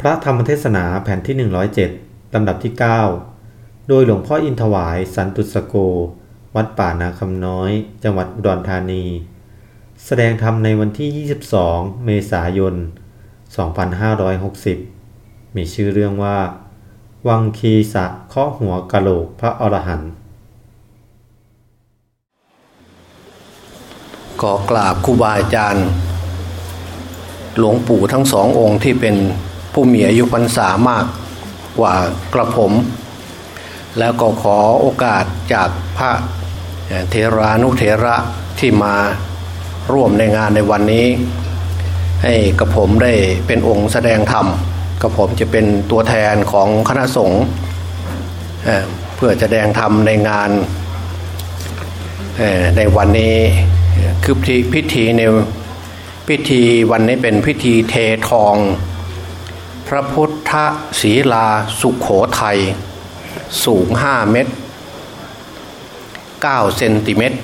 พระธรรมเทศนาแผ่นที่ 107 ลำดับที่ 9 โดยหลวงพ่ออินถวายสันตุสโก วัดป่านาคำน้อย จังหวัดอุดรธานี แสดงธรรมในวันที่ 22 เมษายน 2560 มีชื่อเรื่องว่า วังคีสะเคาะหัวกะโหลกพระอรหันต์ก็กราบครูบาอาจารย์ หลวงปู่ทั้งสององค์ที่เป็น ผู้มีอายุพรรษามากกว่ากระผม แล้วก็ขอโอกาสจากพระเทรานุเทระที่มาร่วมในงานในวันนี้ ให้กระผมได้เป็นองค์แสดงธรรมกระผมจะเป็นตัวแทนของคณะสงฆ์เพื่อจะแสดงธรรมในงานในวันนี้คือพิธีในพิธีวันนี้เป็นพิธีเททอง พระพุทธศีลาสุขโขทัย สูง 5 เมตร 9 เซนติเมตร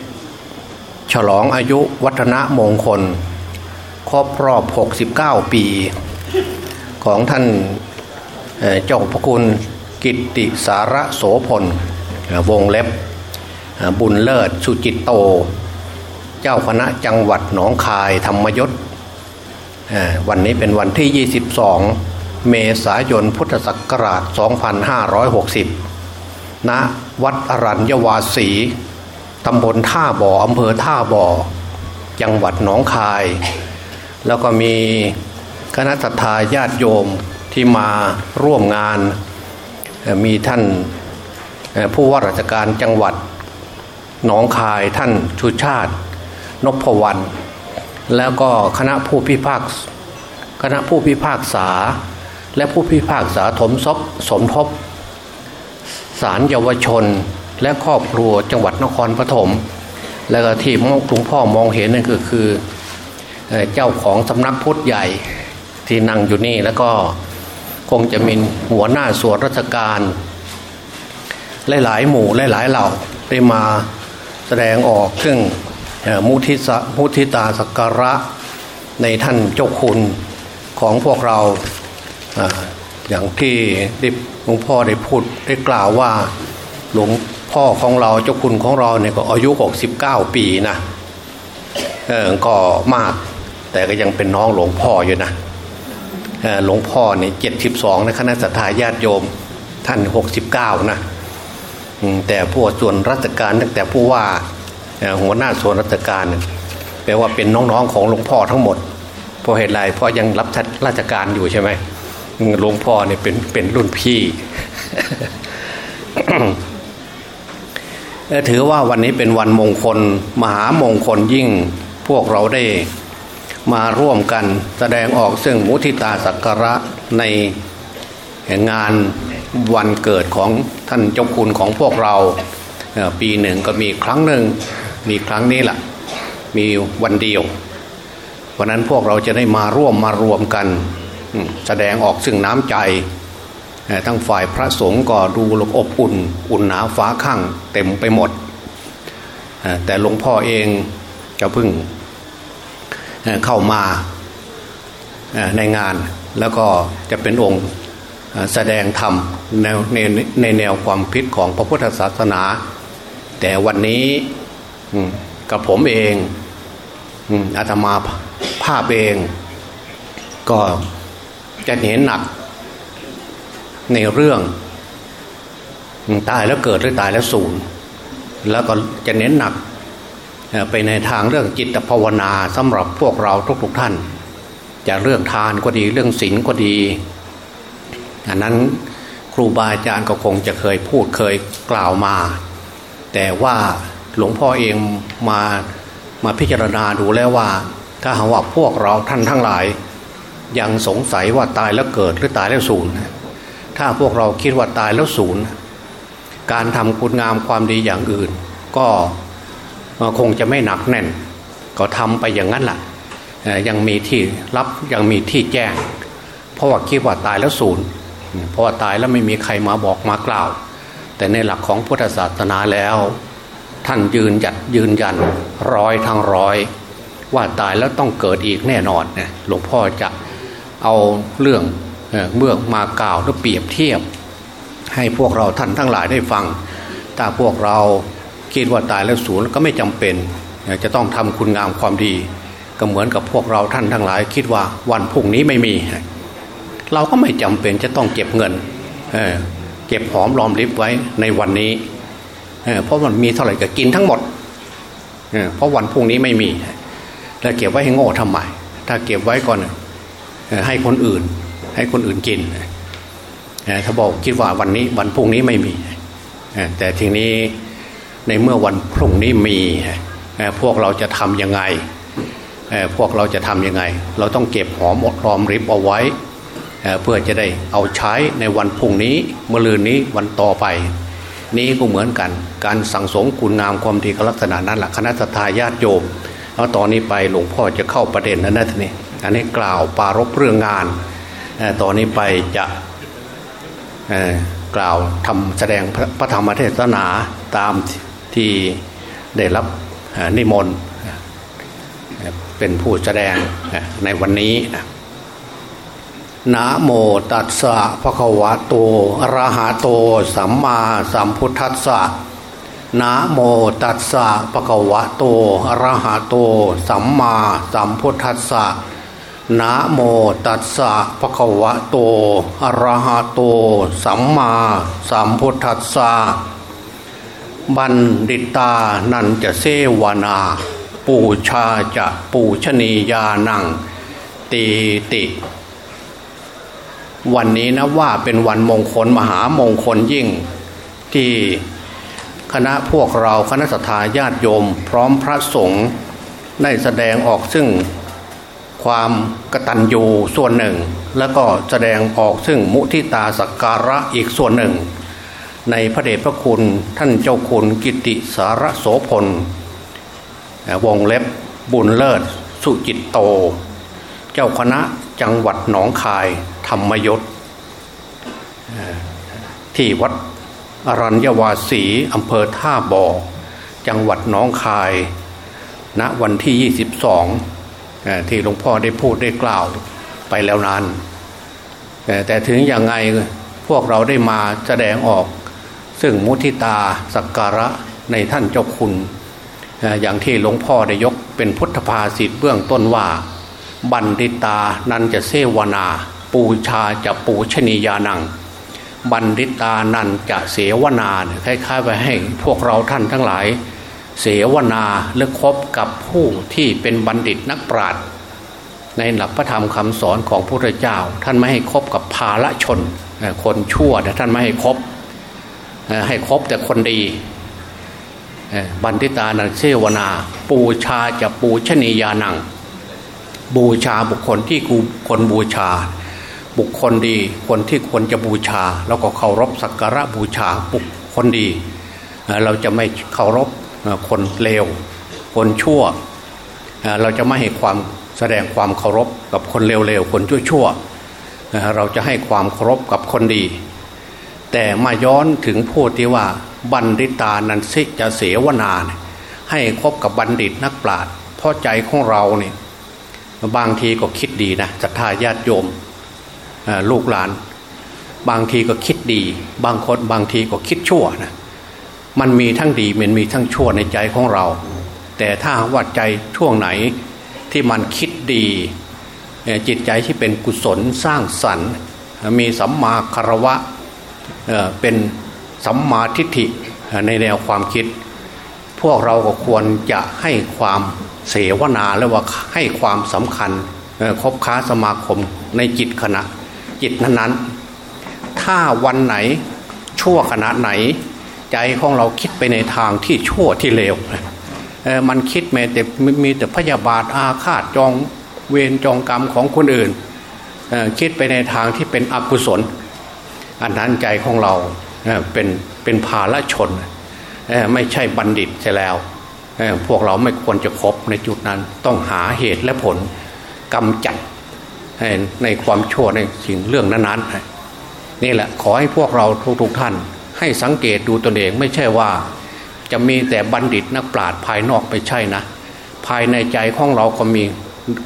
ฉลองอายุวัฒนมงคล ครบรอบ 69 ปี ของท่านเจ้าพระคุณกิตติสารโสพล วงเล็บ บุญเลิศสุจิตโต เจ้าคณะจังหวัดหนองคายธรรมยศวันนี้เป็นวันที่ 22 เมษายนพุทธศักราช 2560 ณ วัดอรัญญวาสี ตำบลท่าบ่ออำเภอท่าบ่อ จังหวัดหนองคาย แล้วก็มีคณะทาญาติโยมที่มาร่วมงาน มีท่านผู้ว่าราชการจังหวัดหนองคายท่านชูชาตินพวรรณแล้วก็คณะผู้พิพากษคณะผู้พิพากษา และผู้พิพากษาถมทบสมทบศาลเยาวชนและครอบครัวจังหวัดนครปฐมแล้วก็ที่หลวงพ่อมองเห็นนั่นก็คือเจ้าของสำนักพุทธใหญ่ที่นั่งอยู่นี่แล้วก็คงจะมีหัวหน้าส่วนราชการหลายๆหมู่หลายๆเหล่าได้มาแสดงออกซึ่งเอ่อมุทิสมุทิตาสักการะในท่านเจ้าคุณของพวกเรา อย่างที่ได้หลวงพ่อได้พูดได้กล่าวว่าหลวงพ่อของเราเจ้าคุณของเราเนี่ยก็อายุ 69 ปีนะเออก็มาก แต่ก็ยังเป็นน้องหลวงพ่ออยู่นะหลวงพ่อเนี่ย72นะคณะสัตยาญาติโยมท่าน69นะแต่ผู้ส่วนราชการตั้งแต่ผู้ว่าหัวหน้าส่วนราชการเนี่ยแปลว่าเป็นน้องๆของหลวงพ่อทั้งหมดเพราะเหตุไรเพราะยังรับราชการอยู่ใช่ไหม หลวงพ่อเนี่ยเป็นเป็นรุ่นพี่ ถือว่าวันนี้เป็นวันมงคล มหามงคลยิ่งพวกเราได้มาร่วมกันแสดงออกซึ่งมุทิตาสักการะในงานวันเกิดของท่านเจ้าคุณของพวกเรา ปีหนึ่งก็มีครั้งหนึ่งมีครั้งนี้แหละมีวันเดียววันนั้นพวกเราจะได้มาร่วมมารวมกัน แสดงออกซึ่งน้ำใจทั้งฝ่ายพระสงฆ์ก็ดูอบอุ่น อุ่นหนาฟ้าข้างเต็มไปหมด แต่หลวงพ่อเองจะพิ่งเข้ามาในงานแล้วก็จะเป็นองค์แสดงธรรมแนวในในแนวความคิดของพระพุทธศาสนา แต่วันนี้กับผมเองอาตมาภาพเองก็ จะเห็นหนัก ในเรื่องตายแล้วเกิดหรือตายแล้วสูญแล้วก็จะเน้นหนักไปในทางเรื่องจิตภาวนาสำหรับพวกเราทุกๆท่าน จะเรื่องทานก็ดีเรื่องศีลก็ดีอันนั้นครูบาอาจารย์ก็คงจะเคยพูดเคยกล่าวมา แต่ว่าหลวงพ่อเองมามาพิจารณาดูแล้วว่า ถ้าหากว่าพวกเราท่านทั้งหลาย ยังสงสัยว่าตายแล้วเกิดหรือตายแล้วสูญถ้าพวกเราคิดว่าตายแล้วสูญการทำคุณงามความดีอย่างอื่น ก็คงจะไม่หนักแน่น ก็ทำไปอย่างนั้นแหละเอ่อยังมีที่รับยังมีที่แจ้ง เพราะว่าคิดว่าตายแล้วศูนย์เพราะว่าตายแล้วไม่มีใครมาบอกมากล่าว แต่ในหลักของพุทธศาสนาแล้ว ท่านยืนหยัดยืนยันร้อยทางร้อย ว่าตายแล้วต้องเกิดอีกแน่นอนนะหลวงพ่อจะ เอาเรื่องเมื่อมากล่าวและเปรียบเทียบ ให้พวกเราท่านทั้งหลายได้ฟังถ้าพวกเราคิดว่าตายแล้วสูญก็ไม่จำเป็น จะต้องทำคุณงามความดี ก็เหมือนกับพวกเราท่านทั้งหลาย คิดว่าวันพรุ่งนี้ไม่มี เราก็ไม่จำเป็นจะต้องเก็บเงินเเก็บหอมรอมริบไว้ในวันนี้เเพราะมันมีเท่าไหร่ก็กินทั้งหมดเพราะวันพรุ่งนี้ไม่มี แล้วเก็บไว้ให้โง่ทำไมถ้าเก็บไว้ก่อน ให้คนอื่น ให้คนอื่นกินถ้าบอกคิดว่าวันนี้วันพรุ่งนี้ไม่มี แต่ทีนี้ในเมื่อวันพรุ่งนี้มีพวกเราจะทำยังไงพวกเราจะทำยังไง เราต้องเก็บหอมอดรอมริบเอาไว้เพื่อจะได้เอาใช้ในวันพรุ่งนี้เมื่อลืนนี้วันต่อไป นี้ก็เหมือนกัน การสั่งสมคุณงามความดีลักษณะนั้นแหละคณะทาญาติโยมแล้วตอนนี้ไปหลวงพ่อจะเข้าประเด็นนั้นนะทีนี้ อันนี้กล่าวปารบเรื่องงานตอนนี้ไปจะกล่าวทำแสดงพระธรรมเทศนาตามที่ได้รับนิมนต์เป็นผู้แสดงในวันนี้นะนะโมตัสสะภะคะวะโตอะระหะโต สัมมาสัมพุทธัสสะนะโมตัสสะภะคะวะโตอะระหะโต สัมมาสัมพุทธัสสะ นะโมตัสสะภะคะวะโต อะระหะโต สัมมาสัมพุทธัสสะ บัณฑิตานันจะเสวนา ปูชาจะปูชนียานังตีติ วันนี้นะว่าเป็นวันมงคลมหามงคลยิ่ง ที่คณะพวกเราคณะสัตยาติโยม พร้อมพระสงฆ์ได้แสดงออกซึ่ง ความกตัญญูส่วนหนึ่ง แล้วก็แสดงออกซึ่งมุทิตาสักการะอีกส่วนหนึ่ง ในพระเดชพระคุณท่านเจ้าคุณกิติสารโสพล วงเล็บบุญเลิศ สุจิตโต เจ้าคณะจังหวัดหนองคายธรรมยศที่วัดอรัญญวาสีอำเภอท่าบ่อ จังหวัดหนองคาย ณวันที่ 22 ที่หลวงพ่อได้พูดได้กล่าวไปแล้วนานแต่ถึงอย่างไงพวกเราได้มาแสดงออก ซึ่งมุทิตาสักการะในท่านเจ้าคุณ อย่างที่หลวงพ่อได้ยกเป็นพุทธภาษิตเบื้องต้นว่า บัณฑิตานันจะเสวนา ปูชาจะปูชนียานัง บัณฑิตานันจะเสวนาคล้ายๆไปให้พวกเราท่านทั้งหลาย เสวนาหรือคบกับผู้ที่เป็นบัณฑิตนักปราชญ์ในหลักพระธรรมคำสอนของพระพุทธเจ้า ท่านไม่ให้คบกับภาละชน คนชั่วแต่ท่านไม่ให้คบให้คบแต่คนดีบัณฑิตานันเสวนา ปูชาจะปูชนียานัง บูชาบุคคลที่กูคนบูชา บุคคลดีคนที่ควรจะบูชา แล้วก็เคารพสักการะบูชาบุคคลดี เราจะไม่เคารพ คนเลว คนชั่ว เราจะไม่ให้ความแสดงความเคารพกับคนเลวๆคนชั่วๆเราจะให้ความเคารพกับคนดี แต่มาย้อนถึงพูดที่ว่าบัณฑิตานันสิจะเสวนานให้คบกับบัณฑิตนักปราชญ์เพราะใจของเราเนี่ยบางทีก็คิดดีนะศรัทธาญาติโยมลูกหลาน บางทีก็คิดดี บางคนบางทีก็คิดชั่วนะ มันมีทั้งดีมันมีทั้งชั่วในใจของเรา แต่ถ้าว่าใจช่วงไหนที่มันคิดดีจิตใจที่เป็นกุศลสร้างสรรค์ มีสัมมาคารวะเป็นสัมมาทิฏฐิในแนวความคิด พวกเราก็ควรจะให้ความเสวนาแล้วว่าให้ความสำคัญคบค้าสมาคมในจิตขณะจิตนั้นๆ ถ้าวันไหนชั่วขณะไหน ใจของเราคิดไปในทางที่ชั่วที่เลวมันคิดแม้แต่มีแต่พยาบาทอาฆาตจองเวรจองกรรมของคนอื่นคิดไปในทางที่เป็นอกุศล อันนั้นใจของเราเป็นเป็นภาละชน ไม่ใช่บัณฑิตใช่แล้ว พวกเราไม่ควรจะคบในจุดนั้นต้องหาเหตุและผลกำจัดในความชั่วในสิ่งเรื่องนั้นๆนี่แหละขอให้พวกเราทุกๆท่าน ให้สังเกตดูตนเองไม่ใช่ว่า จะมีแต่บัณฑิตนักปราชญ์ภายนอกไปใช่นะ ภายในใจของเราก็มี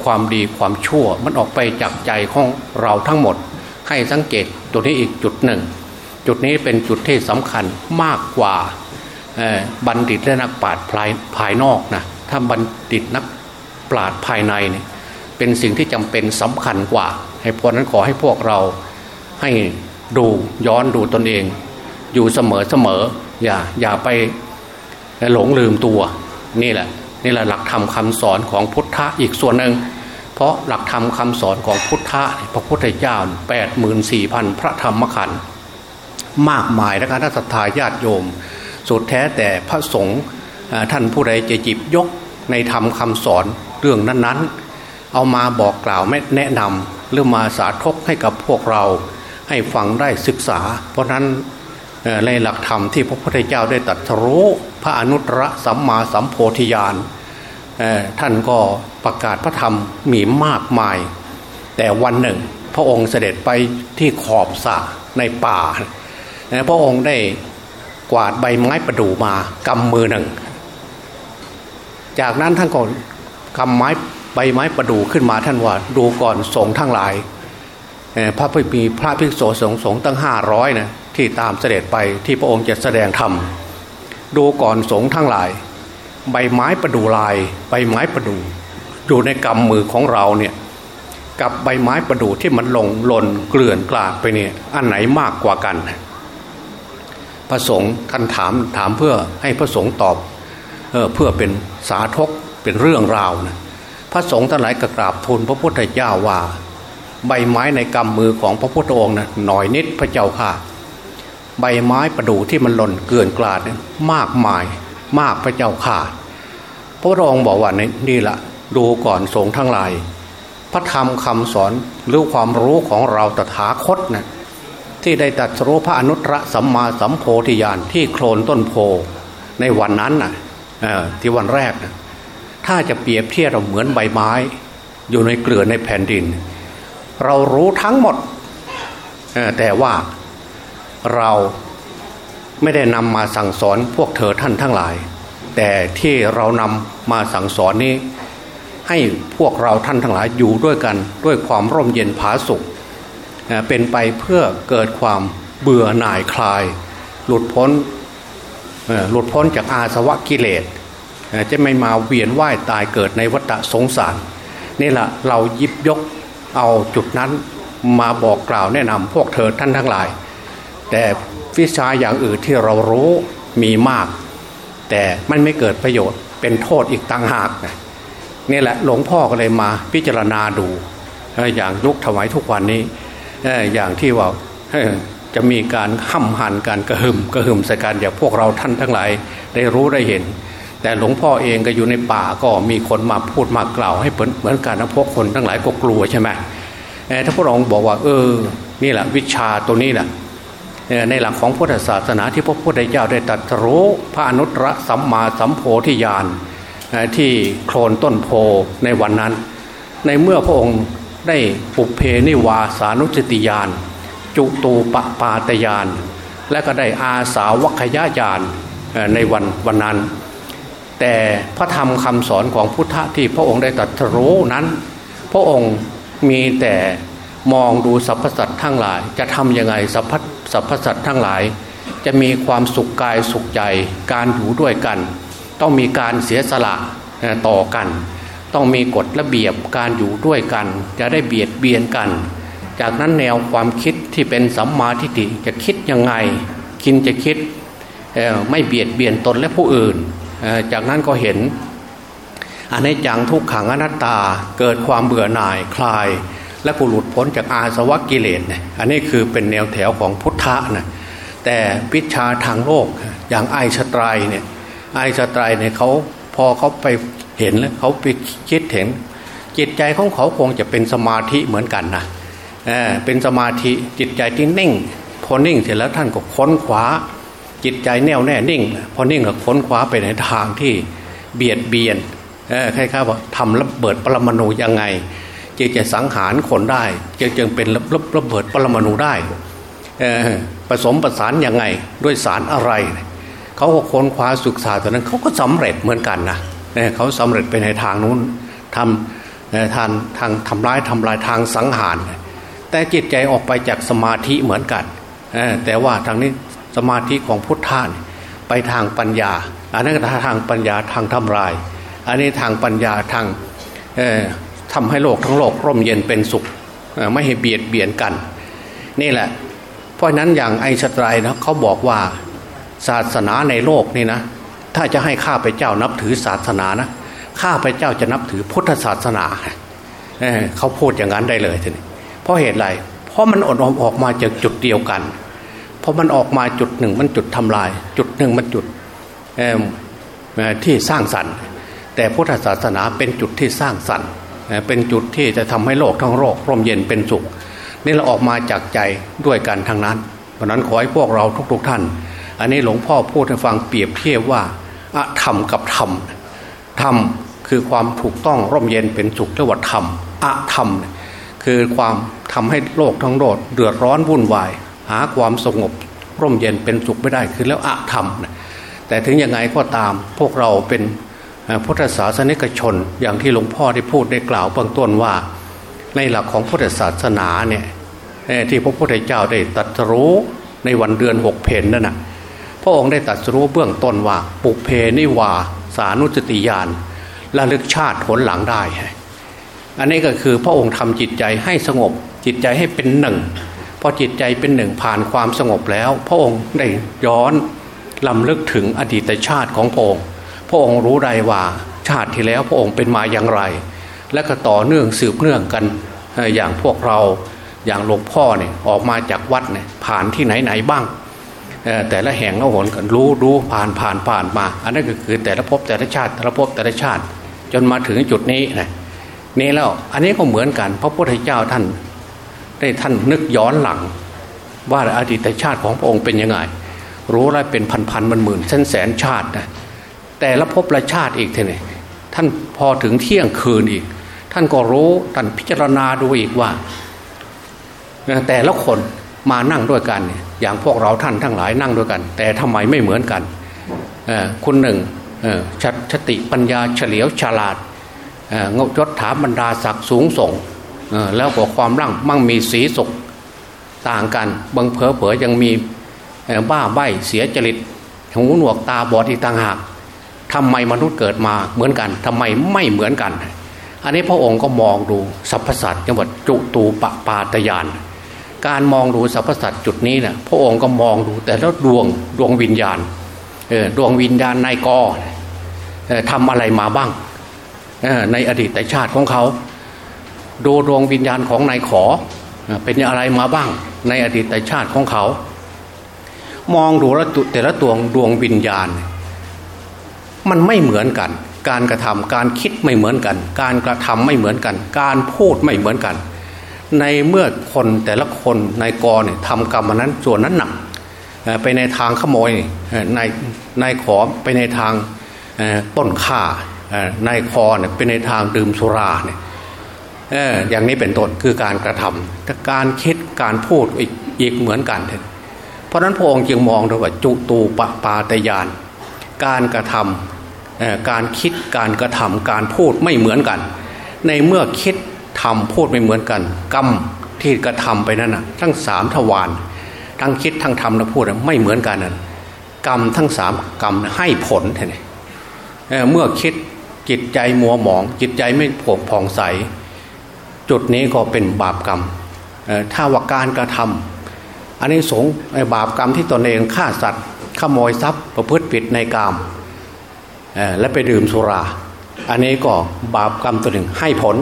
ความดีความชั่ว มันออกไปจากใจของเราทั้งหมด ให้สังเกตตัวนี้อีกจุดหนึ่ง จุดนี้เป็นจุดที่สำคัญมากกว่าบัณฑิตและนักปราชญ์ภายภายนอกนะถ้าบัณฑิตนักปราชญ์ภายในเนี่ยเป็นสิ่งที่จำเป็นสำคัญกว่าให้พวกนั้นขอให้พวกเราให้ดูย้อนดูตนเอง อยู่เสมอเสมออย่าอย่าไปหลงลืมตัว นี่แหละนี่แหละหลักธรรมคาสอนของพุทธะอีกส่วนหนึ่ง เพราะหลักธรรมคาสอนของพุทธะพระพุทธเจ้าแปดหมื่นสี่พันพระธรรมขันธ์มากมายและการศรัทธาญาติโยม สุดแท้แต่พระสงฆ์ท่านผู้ใดจะจิบยกในธรรมคาสอนเรื่องนั้นๆ เอามาบอกกล่าวไม่แนะนำหรือมาสาธกให้กับพวกเราให้ฟังได้ศึกษา เพราะนั้น ในหลักธรรมที่พระพุทธเจ้าได้ตรัสรู้พระอนุตตรสัมมาสัมโพธิญาณท่านก็ประกาศพระธรรมมีมากมาย แต่วันหนึ่ง พระองค์เสด็จไปที่ขอบสระในป่าพระองค์ได้กวาดใบไม้ประดู่มากำมือหนึ่ง จากนั้นท่านก็กำไม้ใบไม้ประดู่ขึ้นมาท่านว่าดูก่อนสงทั้งหลายพระพิมีพระภิกษุสงฆ์สงฆ์ตั้งห้าร้อยนะ ที่ตามเสด็จไปที่พระองค์จะแสดงธรรมดูก่อนสงฆ์ทั้งหลาย ใบไม้ประดูลาย ใบไม้ประดูอยู่ในกำมือของเราเนี่ยกับใบไม้ประดูที่มันลงหล่นเกลื่อนกลาดไปเนี่ยอันไหนมากกว่ากัน พระสงฆ์ท่านถามถามเพื่อให้พระสงฆ์ตอบเออเพื่อเป็นสาธกเป็นเรื่องราวนะพระสงฆ์ทั้งหลายกราบทูลพระพุทธเจ้าว่า ใบไม้ในกำมือของพระพุทธองค์นะหน่อยนิดพระเจ้าค่ะ ใบไม้ประดู่ที่มันหล่นเกลื่อนกลาดมากมายมากพระเจ้าข่าพระองค์บอกว่านี่แหละดูก่อนสงทั้งหลาย พระธรรมคำสอนหรือความรู้ของเราตถาคตนะที่ได้ตัดรู้พระอนุตตรสัมมาสัมโพธิญาณที่โคลนต้นโพในวันนั้นนะ่ะที่วันแรกนะถ้าจะเปรียบเทียบเราเหมือนใบไม้ อยู่ในเกลือในแผ่นดิน เรารู้ทั้งหมดแต่ว่า เราไม่ได้นำมาสั่งสอนพวกเธอท่านทั้งหลาย แต่ที่เรานำมาสั่งสอนนี้ ให้พวกเราท่านทั้งหลายอยู่ด้วยกันด้วยความร่มเย็นผาสุขเป็นไปเพื่อเกิดความเบื่อหน่ายคลาย หลุดพ้นหลุดพ้นจากอาสวะกิเลสจะไม่มาเวียนว่ายตายเกิดในวัฏสงสารนี่แหละเรายิบยกเอาจุดนั้นมาบอกกล่าวแนะนำพวกเธอท่านทั้งหลาย แต่วิชาอย่างอื่นที่เรารู้มีมาก แต่มันไม่เกิดประโยชน์เป็นโทษอีกต่างหากนี่แหละหลวงพ่อก็เลยมาพิจารณาดู อย่างยุคถวายทุกวันนี้อย่างที่ว่าจะมีการห้ำหันการกระหึ่มกระหึ่มใส่กันอย่างพวกเราท่านทั้งหลายได้รู้ได้เห็น แต่หลวงพ่อเองก็อยู่ในป่าก็มีคนมาพูดมากล่าว ให้เหมือนกันนะพวกคนทั้งหลายก็กลัวใช่ไหมถ้าพวกเราบอกว่า เออ นี่แหละวิชาตัวนี้แหละ ในหลักของพุทธศาสนาที่พระพุทธเจ้าได้ตรัสรู้พระอนุตตรสัมมาสัมโพธิญาณที่โคลนต้นโพในวันนั้น ในเมื่อพระองค์ได้ปุเพนิวาสานุสติญาณจุตูปปาตญาณและก็ได้อาสาวัคยญาณในวันวันนั้น แต่พระธรรมคำสอนของพุทธที่พระองค์ได้ตรัสรู้นั้น พระองค์มีแต่ มองดูสรรพสัตว์ทั้งหลาย จะทำยังไงสรรพสรรพสัตว์ทั้งหลาย จะมีความสุขกายสุขใจ การอยู่ด้วยกัน ต้องมีการเสียสละต่อกัน ต้องมีกฎระเบียบการอยู่ด้วยกัน จะได้เบียดเบียนกัน จากนั้นแนวความคิดที่เป็นสัมมาทิฏฐิจะคิดยังไงคินจะคิดไม่เบียดเบียนตนและผู้อื่น จากนั้นก็เห็นอันนี้จังทุกขังอนัตตาเกิดความเบื่อหน่ายคลาย และผู้หลุดพ้นจากอาสวะกิเลสเนี่ยอันนี้คือเป็นแนวแถวของพุทธะนะแต่วิชาทางโลกอย่างไอชตรายเนี่ยไอชตรายเนี่ยเขาพอเขาไปเห็นแล้วเขาไปคิดเห็น จิตใจของเขาคงจะเป็นสมาธิเหมือนกันนะเออเป็นสมาธิจิตใจที่นิ่ง พอนิ่งเสร็จแล้วท่านก็ค้นขวาจิตใจแน่วแน่นิ่ง พอนิ่งก็ค้นขวาไปในทางที่เบียดเบียนเออคล้ายๆว่าทำระเบิดปรมาณูยังไง จึงจะสังหารคนได้จึงจึงเป็นระระเบิดปรมาณูได้ผสมประสานยังไงด้วยสารอะไร เขาก็ค้นคว้าศึกษาตอนนั้นเขาก็สำเร็จเหมือนกันนะเขาสำเร็จไปในทางนู้นทำทางทางทำร้ายทำลายทางสังหาร แต่จิตใจออกไปจากสมาธิเหมือนกันแต่ว่าทางนี้สมาธิของพุทธานไปทางปัญญา อันนั้นทางปัญญาทางทำลาย อันนี้ทางปัญญาทาง ทำให้โลกทั้งโลกร่มเย็นเป็นสุขไม่ให้เบียดเบียนกัน นี่แหละ เพราะนั้นอย่างไอสไตรนะเขาบอกว่าศาสนาในโลกนี่นะ ถ้าจะให้ข้าพเจ้านับถือศาสนานะข้าพเจ้าจะนับถือพุทธศาสนาเเขาพูดอย่างนั้นได้เลยทีนี้เพราะเหตุไร เพราะมันอดอมออกมาจากจุดเดียวกัน เพราะมันออกมาจุดหนึ่งมันจุดทำลาย จุดหนึ่งมันจุดที่สร้างสรรค์ แต่พุทธศาสนาเป็นจุดที่สร้างสรรค์ เป็นจุดที่จะทำให้โลกทั้งโลกร่มเย็นเป็นสุข นี่เราออกมาจากใจด้วยกันทั้งนั้น เพราะนั้นขอให้พวกเราทุกๆทท่าน อันนี้หลวงพ่อพูดให้ฟังเปรียบเทียบว่าอะธรรมกับธรรมธรรมคือความถูกต้องร่มเย็นเป็นสุขเรียกว่าธรรมอะธรรม คือความทำให้โลกทั้งโลกเดือดร้อนวุ่นวาย หาความสงบร่มเย็นเป็นสุขไม่ได้คือแล้วอะธรรมแต่ถึงยังไงก็ตามพวกเราเป็น พุทธศาสนิกชนอย่างที่หลวงพ่อได้พูดได้กล่าวเบื้องต้นว่า ในหลักของพุทธศาสนาเนี่ยที่พระพุทธเจ้าได้ตรัสรู้ในวันเดือนหกเพนนั่นนะพระองค์ได้ตรัสรู้เบื้องต้นว่า ปุเพนิวาสานุจติยานระลึกชาติผลหลังได้ อันนี้ก็คือพระองค์ทำจิตใจให้สงบ จิตใจให้เป็นหนึ่งพอจิตใจเป็นหนึ่งผ่านความสงบแล้ว พระองค์ได้ย้อนลำลึกถึงอดีตชาติของพระองค์ พระองค์รู้ได้ว่าชาติที่แล้วพระองค์เป็นมาอย่างไร และก็ต่อเนื่องสืบเนื่องกันอย่างพวกเราอย่างหลวงพ่อเนี่ยออกมาจากวัดเนี่ยผ่านที่ไหนไหนบ้าง แต่ละแห่งละหนกันรู้รู้ผ่านผ่านผ่านมา อันนั้นก็คือแต่ละภพแต่ละชาติแต่ละภพแต่ละชาติ จนมาถึงจุดนี้นะนี่แล้วอันนี้ก็เหมือนกัน พระพุทธเจ้าท่าน ได้ท่านนึกย้อนหลัง ว่าอดีตชาติของพระองค์เป็นยังไงรู้แล้เป็นพันพันมันหมื่นแสนแสนชาตินะ แต่ละภพละชาติอีกทีนี่ท่านพอถึงเที่ยงคืนอีก ท่านก็รู้ท่านพิจารณาดูอีกว่า แต่ละคนมานั่งด้วยกันอย่างพวกเราท่านทั้งหลายนั่งด้วยกัน แต่ทำไมไม่เหมือนกันคุณหนึ่งชัดชติปัญญาเฉลียวฉลาดงยศถาบรรดาศักดิ์สูงส่งแล้วก็ความร่างมั่งมีสีสุขต่างกันบางเพอเผยยังมีบ้าใบเสียจริตหูหนวกตาบอดอีกต่างหาก ทำไมมนุษย์เกิดมาเหมือนกันทำไมไม่เหมือนกัน อันนี้พระองค์ก็มองดูสรรพสัตว์จังหวัดจุตูปปาตยาน การมองดูสรรพสัตว์จุดนี้เนะ่ยพระองค์ก็มองดูแต่แล้วดวงดวงวิญญาณเออดวงวิญญาณนายกอทำอะไรมาบ้างในอดีตชาติของเขาดูดวงวิญญาณของนายขอเป็นอะไรมาบ้างในอดีตชาติของเขา มองดูแล้วแต่ละตัวดวงวิญญาณ มันไม่เหมือนกัน การกระทำการคิดไม่เหมือนกัน การกระทำไม่เหมือนกัน การพูดไม่เหมือนกัน ในเมื่อคนแต่ละคนในกอเนี่ยทำกรรมนั้นส่วนนั้นหนักไปในทางขโมยในในขอไปในทางต้นข่าในคอเนี่ยไปในทางดื่มสุราเนี่ยอย่างนี้เป็นต้นคือการกระทำการคิดการพูดอีกอีกเหมือนกัน เพราะนั้นพระองค์จึงมองดูว่าจุตูปปาตยาน การกระทำการคิดการกระทำการพูดไม่เหมือนกัน ในเมื่อคิดทำพูดไม่เหมือนกัน กรรมที่กระทำไปนั่นนะทั้งสามทวารทั้งคิดทั้งทำและพูดไม่เหมือนกันนั่นกรรมทั้งสามกรรมให้ผลท่านเมื่อคิดจิตใจมัวหมอง จิตใจไม่ผงผ่องใส จุดนี้ก็เป็นบาปกรรมถ้าว่าการกระทำอันนี้สงบาปกรรมที่ตนเองฆ่าสัตว์ ขโมยทรัพย์ประพฤติผิดในกรรมและไปดื่มสุรา อันนี้ก็บาปกรรมตัวหนึ่งให้ผล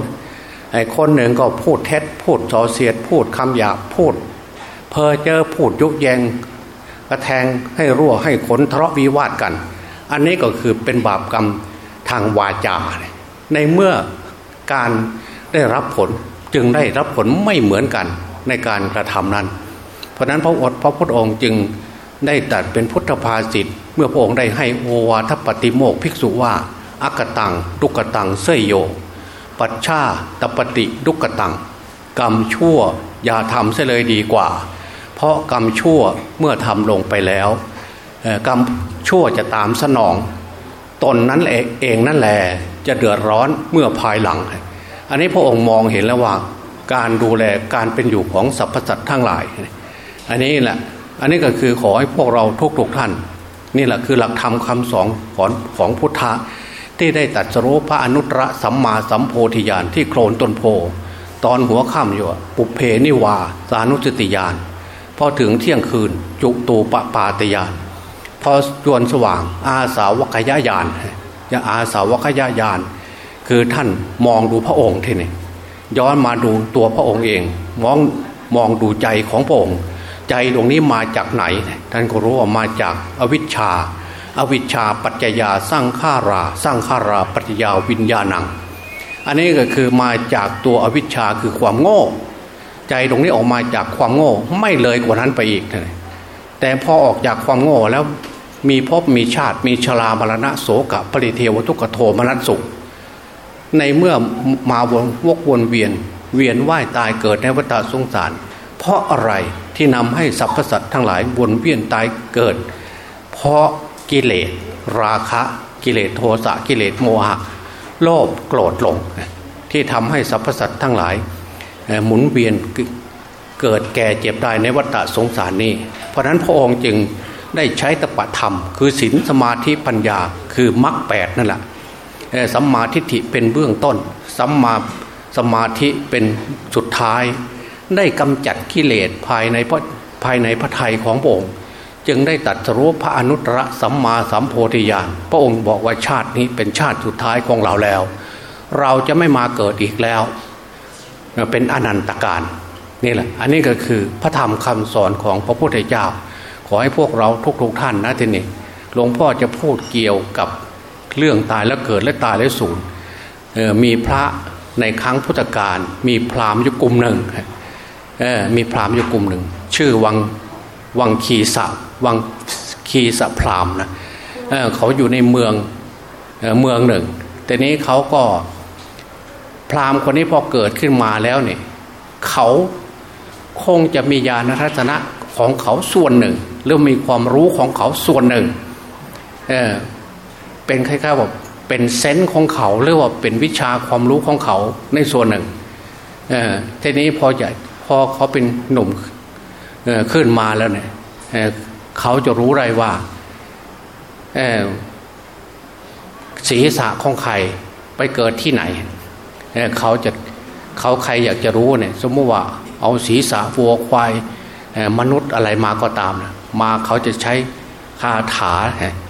ไอ้คนหนึ่งก็พูดเท็จ พูดส่อเสียด พูดคำหยาบพูด เพ้อเจ้อพูดยุกแยงกระแทงให้รั่วให้ขนทะเลาะวิวาทกัน อันนี้ก็คือเป็นบาปกรรมทางวาจา ในเมื่อการได้รับผลจึงได้รับผลไม่เหมือนกันในการกระทำนั้น เพราะนั้นพระอดพระพุทธองค์จึง ได้ตัดเป็นพุทธภาษิตเมื่อพระองค์ได้ให้โอวาทปฏิโมกภิกษุว่าอักตังดุกตังเสยโย ปัชชาตปฏิดุกตัง กรรมชั่วอย่าทำเสียเลยดีกว่า เพราะกรรมชั่วเมื่อทำลงไปแล้วกรรมชั่วจะตามสนอง ตนนั้นเองนั่นแหละจะเดือดร้อนเมื่อภายหลัง อันนี้พระองค์มองเห็นแล้วว่า การดูแลการเป็นอยู่ของสรรพสัตว์ทั้งหลาย อันนี้แหละ อันนี้ก็คือขอให้พวกเราทุกทุกท่าน นี่แหละคือหลักธรรมคำสอนของของพุทธะที่ได้ตัดสรุปพระอนุตตรสัมมาสัมโพธิญาณที่โคลนต้นโพ ตอนหัวค่ำอยู่ปุเพนิวาสานุสติญาณพอถึงเที่ยงคืนจุตูปปาตยาน พอจวนสว่างอาสาวกยญาณยาอาสาวกยญาณคือท่านมองดูพระองค์ทีนี่ย้อนมาดูตัวพระองค์เอง มองมองดูใจของพระองค์ ใจตรงนี้มาจากไหน ท่านก็รู้ว่ามาจากอวิชชา อวิชชาปัจจยาสร้างฆาราสร้างฆาราปัจจยาวิญญาณัง อันนี้ก็คือมาจากตัวอวิชชาคือความโง่ ใจตรงนี้ออกมาจากความโง่ไม่เลยกว่านั้นไปอีกเลยแต่พอออกจากความโง่แล้วมีภพมีชาติมีชรามรณะโสกะปริเทวทุกขโทมนัสสุข ในเมื่อมาวนวกวนเวียน เวียนว่ายตายเกิดในวัฏสงสาร เพราะอะไรที่นำให้สรรพสัตว์ทั้งหลายวนเวียนตายเกิด เพราะกิเลสราคะกิเลสโทสะกิเลสโมหะ โลภโกรธหลง ที่ทำให้สรรพสัตว์ทั้งหลาย หมุนเวียนเกิดแก่เจ็บได้ในวัฏสงสารนี้ เพราะนั้นพระองค์จึงได้ใช้ตปะธรรม คือศีลสมาธิปัญญาคือมรรคแปดนั่นแหละสัมมาทิฏฐิเป็นเบื้องต้นสัมมาสมาธิเป็นสุดท้าย ได้กำจัดกิเลสภายในพระภายในพระทัยของพระองค์ จึงได้ตัดรู้พระอนุตตรสัมมาสัมโพธิญาณพระองค์บอกว่าชาตินี้เป็นชาติสุดท้ายของเราแล้ว เราจะไม่มาเกิดอีกแล้ว เป็นอนันตการนี่แหละ อันนี้ก็คือพระธรรมคำสอนของพระพุทธเจ้า ขอให้พวกเราทุกๆทท่านนะทีนี้หลวงพ่อจะพูดเกี่ยวกับเรื่องตายแล้วเกิดและตายแล้วสูญมีพระในครั้งพุทธกาลมีพราหมณ์ยุกลุ่มหนึ่ง มีพราหมณ์ยุกลุ่มหนึ่ง ชื่อวังวังคีสะวังคีสะพราหมณ์นะเเขาอยู่ในเมืองเมืองหนึ่งแต่นี้เขาก็พราหมณ์คนนี้พอเกิดขึ้นมาแล้วเนี่ยเขาคงจะมีญาณทัศนะของเขาส่วนหนึ่งหรือมีความรู้ของเขาส่วนหนึ่งเเป็นคล้ายๆว่าเป็นเซนส์ของเขาหรือว่าเป็นวิชาความรู้ของเขาในส่วนหนึ่งทีนี้พอจะ อเขาเป็นหนุ่มขึ้นมาแล้วเนี่ยเขาจะรู้ไรว่าศีรษะของใครไปเกิดที่ไหนเขาจะเขาใครอยากจะรู้เนี่ย สมมติว่าเอาศีรษะวัวควายมนุษย์อะไรมาก็ตามนะมาเขาจะใช้คาถา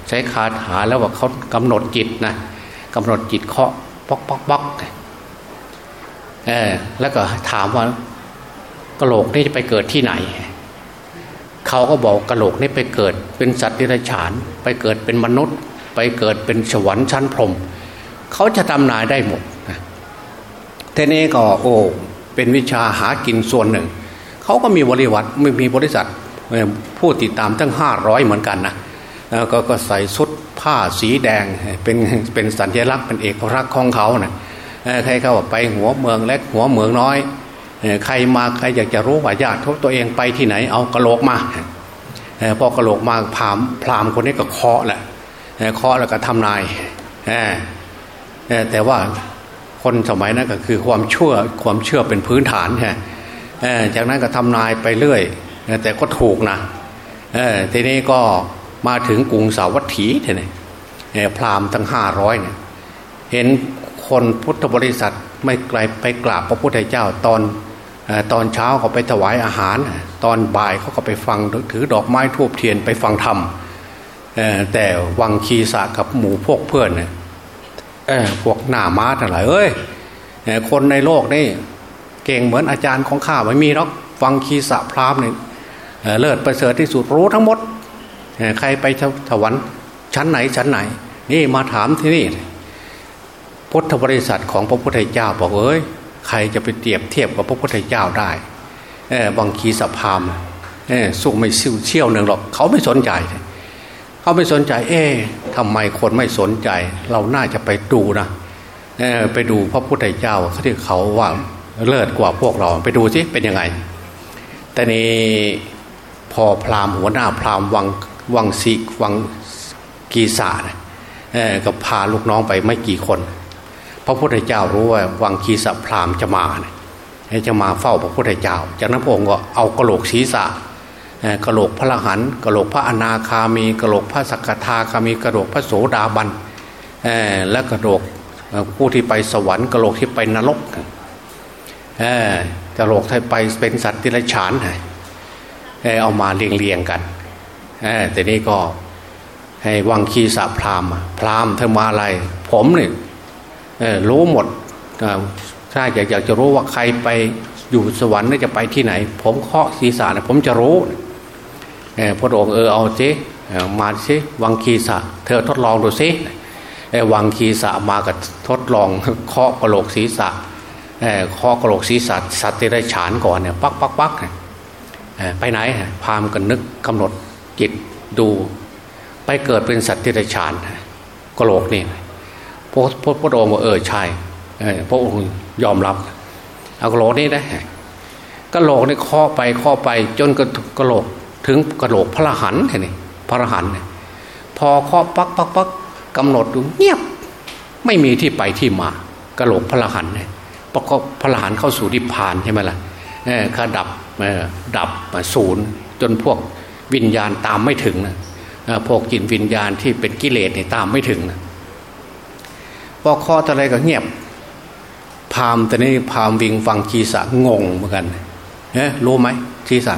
ใช้คาถาแล้วว่าเขากำหนดจิตนะกำหนดจิตเคาะป๊อกป๊อกป๊อกเออแล้วก็ถามว่า กระโหลกนี่จะไปเกิดที่ไหน เขาก็บอกกระโหลกนี่ไปเกิดเป็นสัตว์ที่ไรฉาน ไปเกิดเป็นมนุษย์ ไปเกิดเป็นสวรรค์ชั้นพรมเขาจะทำนายได้หมดทีนี้ก็โอ้เป็นวิชาหากินส่วนหนึ่ง เขาก็มีบริวัตไม่มีบริษัทผู้ติดตามตั้งห้าร้อยเหมือนกันนะกก็ใส่ชุดผ้าสีแดงเป็นเป็นสัญลักษณ์เป็นเอกลักษณ์ของเขานะ่ยใครเขาไปหัวเมืองเล็กหัวเมืองน้อย ใครมาใครอยากจะรู้ว่าญาติตัวเองไปที่ไหน เอากระโหลกมาพอกระโหลกมาพามพรามคนนี้ก็เคาะแหละเคาะแล้วก็ทำนายแต่ว่าคนสมัยนั้นก็คือความเชื่อความเชื่อเป็นพื้นฐานฮะจากนั้นก็ทำนายไปเรื่อย แต่ก็ถูกนะทีนี้ก็มาถึงกรุงสาวัตถีเนี่ยพราหมณ์ตั้งห้าร้อยเนี่ยเห็นคนพุทธบริษัทไม่ไกลไปกราบพระพุทธเจ้าตอน ตอนเช้าเขาไปถวายอาหาร ตอนบ่ายเขาก็ไปฟังถือดอกไม้ทูบเทียนไปฟังธรรมแต่วังคีสะกับหมู่พวกเพื่อนพวกหน้าม้าทั้งหลายเอ้ยคนในโลกนี่เก่งเหมือนอาจารย์ของข้าไม่มีหรอกฟังคีสะพรามเนี่ยเลิศประเสริฐที่สุดรู้ทั้งหมดใครไปถวันชั้นไหนชั้นไหน นี่มาถามที่นี่พุทธบริษัทของพระพุทธเจ้าบอกเอ้ย ใครจะไปเทียบเทียบกับพระพุทธเจ้าได้บางคีสภามสู้ไม่ซิ่วเชี่ยวหนึ่งหรอก เขาไม่สนใจ เขาไม่สนใจ เอ๊ะทำไมคนไม่สนใจ เราน่าจะไปดูนะไปดูพระพุทธเจ้าเขาที่เขาว่าเลิศกว่าพวกเราไปดูสิเป็นยังไง แต่นี้พอพราหมณ์หัวหน้าพราหมณ์วังวังสีวังกีสานะก็พาลูกน้องไปไม่กี่คน ระพุทธเจ้ารู้ว่าวังกีสะพรามจะมานะจะมาเฝ้าพระพุทธเจ้า จากนั้นพระองค์ก็เอากระโหลกศีรษะกระโหลกพระละหันกระโหลกพระอนาคามีกระโหลกพระสักทาคามีกระโหลกพระโสดาบันและกระโหลกผู้ที่ไปสวรรค์กระโหลกที่ไปนรกกระโหลกที่ไปเป็นสัตว์ที่ไรฉานเอามาเรียงเรียงกันแต่นี้ก็ให้วังคีสะพรามพรามเธอมาอะไร ผมเนี่ย รู้หมดถ้าอยากอยากจะรู้ว่าใครไปอยู่สวรรค์จะไปที่ไหน ผมเคาะศีรษะนะผมจะรู้พระองค์เออเอาสิมาสิวังคีสะเธอทดลองดูสิวังคีสะมากับทดลองเคาะกระโหลกศีรษะเคาะกระโหลกศีรษะสัตว์ที่ได้ฉานก่อนเนี่ยปักปักปักไปไหนพามกันนึกกำหนดจิตดู ไปเกิดเป็นสัตว์ที่ได้ฉานกระโหลกนี่ พระพระองค์ว่าเออใช่พระองค์ยอมรับเอากระโหลกนี้ได้กระโหลกนี่เคาะไปเคาะไปจนกระโหลกถึงกระโหลกพระหันเห็นไหมพระหันพอเคาะปักปักปักกำหนดดูเงียบไม่มีที่ไปที่มากระโหลกพระหันเนี่ยประกอบพระหันเข้าสู่นิพพานใช่ไหมล่ะเออขาดับดับศูนย์จนพวกวิญญาณตามไม่ถึงนะพวกจิตวิญญาณที่เป็นกิเลสเนี่ยตามไม่ถึงนะ พอข้ออะไรก็เงียบ พามแต่นี้พามวิงฟังคีสะงงเหมือนกันเฮ้รู้ไหมชีสะ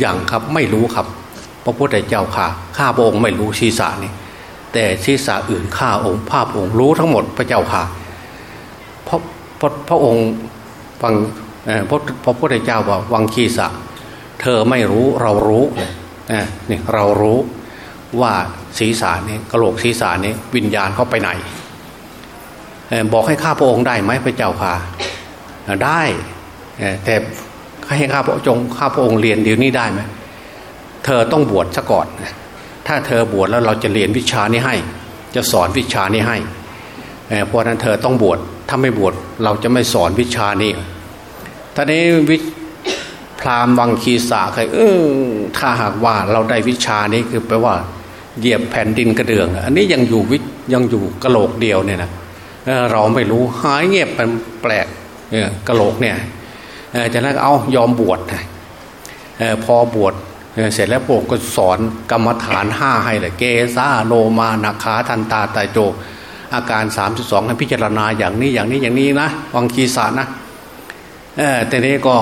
อย่างครับไม่รู้ครับ พระพุทธเจ้าข่าข้าพระองค์ไม่รู้ชีสะนี่แต่ชีสะอื่นข้าองค์ภาพองค์รู้ทั้งหมดพระเจ้าค่ะเพราะพระพระองค์ฟังพระพระพุทธเจ้าว่าวังคีสะ เธอไม่รู้เรารู้นี่เรารู้ว่าศีรษะนี้กระโหลกศีรษะนี้วิญญาณเขาไปไหน บอกให้ข้าพระองค์ได้ไหมพระเจ้าค่ะได้แต่ให้ข้าพระองค์ข้าพระองค์เรียนเดี๋ยวนี้ได้ไหมเธอต้องบวชซะก่อนถ้าเธอบวชแล้วเราจะเรียนวิชานี้ให้ จะสอนวิชานี้ให้เพราะนั้นเธอต้องบวชถ้าไม่บวชเราจะไม่สอนวิชานี้ท่านี้วิพรามวังคีสาใครเออถ้าหากว่าเราได้วิชานี้คือแปลว่าเหยียบแผ่นดินกระเดื่อง อันนี้ยังอยู่วิยังอยู่กระโหลกเดียวเนี่ยนะ เราไม่รู้หายเงียบเป็นแปลกกระโหลกเนี่ยจากนั้นเอายอมบวชพอบวชเสร็จแล้วพระองค์ก็สอนกรรมฐานห้าให้เลยเกซาโลมานาคาทันตาตาโจ อาการสามสิบสองให้พิจารณาอย่างนี้อย่างนี้อย่างนี้นะวังคีสานะแต่นี้ก็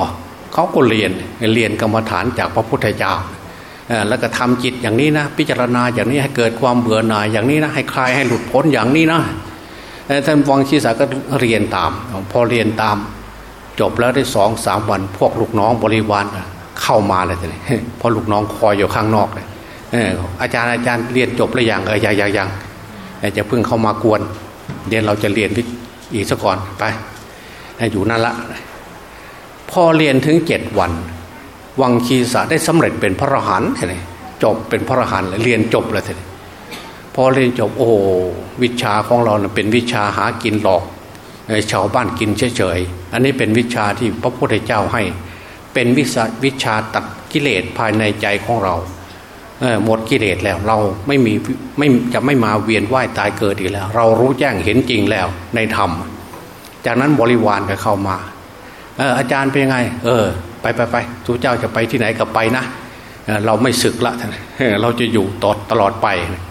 เขาก็เรียนเรียนกรรมฐานจากพระพุทธเจ้าแล้วก็ทำจิตอย่างนี้นะ พิจารณาอย่างนี้ให้เกิดความเบื่อหน่ายอย่างนี้นะให้คลายให้หลุดพ้นอย่างนี้นะ ท่านวังคีสาก็เรียนตาม พอเรียนตาม จบแล้วได้สองสามวัน พวกลูกน้องบริวารเข้ามาเลยทีนี้พอลูกน้องคอยอยู่ข้างนอกเลยอาจารย์อาจารย์เรียนจบแล้วยังเออยังยังยังจะเพิ่งเข้ามากวน เดี๋ยวเราจะเรียนอีกสักก่อนไปอยู่นั่นละ พอเรียนถึงเจ็ดวัน วังคีสาได้สำเร็จเป็นพระอรหันต์เลยจบเป็นพระอรหันต์เรียนจบเลยทีนี้ อเรียนจบโอ้วิชาของเราเป็นวิชาหากินหลอกชาวบ้านกินเฉยๆอันนี้เป็นวิชาที่พระพุทธเจ้าให้ เป็นวิชาวิชาตัดกิเลสภายในใจของเราหมดกิเลสแล้วเราไม่มีไม่จะไม่มาเวียนว่ายตายเกิดอีกแล้ว เรารู้แจ้งเห็นจริงแล้วในธรรม จากนั้นบริวารก็เข้ามาเอออาจารย์เป็นยังไง เออ ไปไปไปทุเจ้าจะไปที่ไหนก็ไปนะ เราไม่ศึกละเราจะอยู่ตอดตลอดไปเ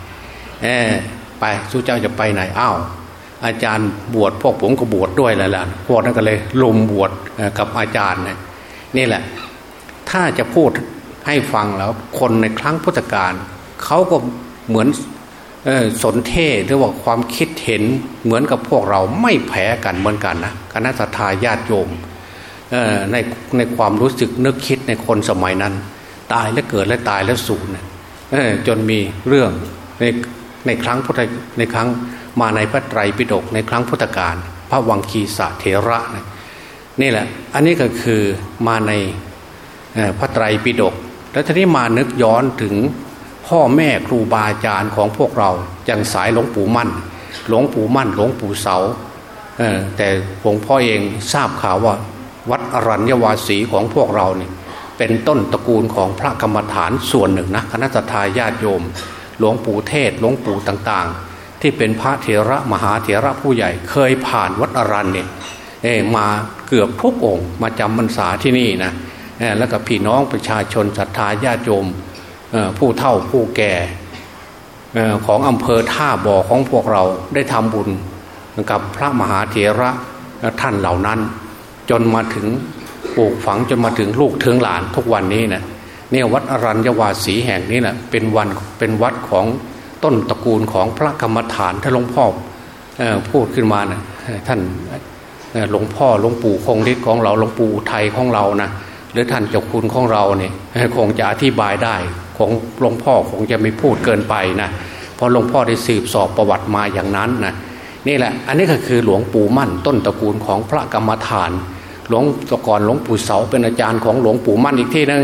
ไปทุเจ้าจะไปไหนอ้าวอาจารย์บวชพวกผมก็บวชดด้วยแล้วล่ะพวกนั้นก็เลยลมบวชกับอาจารย์นี่แหละ ถ้าจะพูดให้ฟังแล้ว คนในครั้งพุทธกาลเขาก็เหมือนสนเทศหรือว่าความคิดเห็นเหมือนกับพวกเราไม่แพ้กันเหมือนกันนะคณะทาญาติโยมในในความรู้สึกนึกคิดในคนสมัยนั้น ตายแล้วเกิดและตายแล้วสูญจนมีเรื่องใน ในครั้งพุทธในครั้งมาในพระไตรปิฎกในครั้งพุทธกาลพระวังคีสะเถระนี่แหละ อันนี้ก็คือมาในพระไตรปิฎกแล้วทีนี้มานึกย้อนถึงพ่อแม่ครูบาอาจารย์ของพวกเราอย่างสายหลวงปู่มั่น หลวงปู่มั่น หลวงปู่เสาแต่หลวงพ่อเองทราบข่าวว่า วัดอรัญญวาสีของพวกเราเนี่ยเป็นต้นตระกูลของพระกรรมฐานส่วนหนึ่งนะคณะทาญาติโยม หลวงปู่เทศหลวงปู่ต่างๆ ที่เป็นพระเถระมหาเถระผู้ใหญ่เคยผ่านวัดอรัญเนี่ยมาเกือบทุกองค์มาจำพรรษาที่นี่นะแล้วก็พี่น้องประชาชนศรัทธาญาติโยมผู้เฒ่าผู้แก่ของอำเภอท่าบ่อของพวกเราได้ทำบุญกับพระมหาเถระท่านเหล่านั้น จนมาถึงปลูกฝังจนมาถึงลูกถึงหลานทุกวันนี้นะ เนี่ยวัดอรัญญวาสีแห่งนี้แหละเป็นวันเป็นวัดของต้นตระกูลของพระกรรมฐานท่านหลวงพ่อพูดขึ้นมานะท่านหลวงพ่อหลวงปู่คงฤทธิ์ของเราหลวงปู่ไทยของเรานะหรือท่านเจ้าคุณของเราเนี่ยคงจะอธิบายได้ของหลวงพ่อคงจะไม่พูดเกินไปนะเพราะหลวงพ่อได้สืบสอบประวัติมาอย่างนั้นนะนี่แหละ อันนี้ก็คือหลวงปู่มั่น ต้นตระกูลของพระกรรมฐาน หลวงตะกอนหลวงปู่เสาเป็นอาจารย์ของหลวงปู่มั่นอีกที่นึง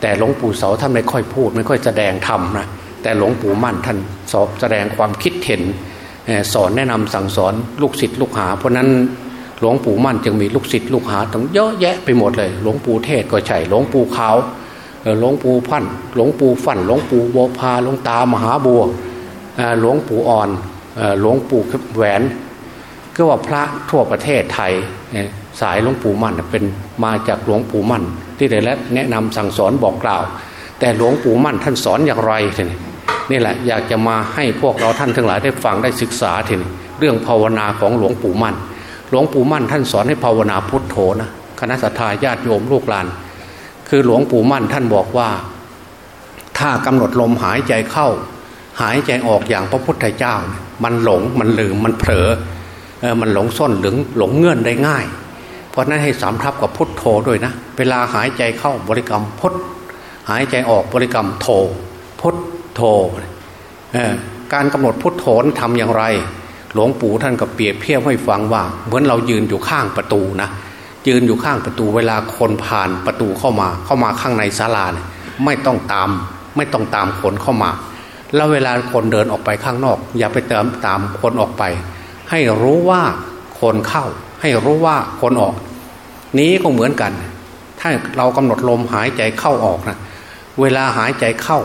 แต่หลวงปู่เสาท่านไม่ค่อยพูด ไม่ค่อยแสดงธรรมนะแต่หลวงปู่มั่นท่านสอบแสดงความคิดเห็นสอนแนะนำสั่งสอนลูกศิษย์ลูกหา เพราะนั้นหลวงปู่มั่นจึงมีลูกศิษย์ลูกหาตั้งเยอะแยะไปหมดเลย หลวงปู่เทศก็ใช่หลวงปู่ขาวหลวงปู่พันหลวงปู่ฟันหลวงปู่โบพาหลวงตามหาบัวหลวงปู่อ่อนหลวงปู่แหวน ก็ว่าพระทั่วประเทศไทย สายหลวงปู่มั่นเป็นมาจากหลวงปู่มั่น ที่ได้แนะนำสั่งสอนบอกกล่าว แต่หลวงปู่มั่นท่านสอนอย่างไรทีนี้นี่แหละอยากจะมาให้พวกเราท่านทั้งหลายได้ฟังได้ศึกษาทีนี้เรื่องภาวนาของหลวงปู่มั่น หลวงปู่มั่นท่านสอนให้ภาวนาพุทโธนะคณะสัตยาญาติโยมลูกหลาน คือหลวงปู่มั่นท่านบอกว่า ถ้ากำหนดลมหายใจเข้า หายใจออกอย่างพระพุทธเจ้า มันหลงมันลืมมันเผลอมันหลงส้นหลงหลงเงื่อนได้ง่าย ราะนั้นให้สามทับกับพุทโธด้วยนะ เวลาหายใจเข้าบริกรรมพุทหายใจออกบริกรรมโธพุทโธการกำหนดพุทโธทำอย่างไร หลวงปู่ท่านก็เปรียบเทียบให้ฟังว่า เหมือนเรายืนอยู่ข้างประตูนะยืนอยู่ข้างประตูเวลาคนผ่านประตูเข้ามาเข้ามาข้างในศาลาเนี่ยไม่ต้องตาม ไม่ต้องตามคนเข้ามา แล้วเวลาคนเดินออกไปข้างนอก อย่าไปเติมตามคนออกไป ให้รู้ว่าคนเข้า ให้รู้ว่าคนออก นี้ก็เหมือนกัน ถ้าเรากำหนดลมหายใจเข้าออกนะเวลาหายใจเข้า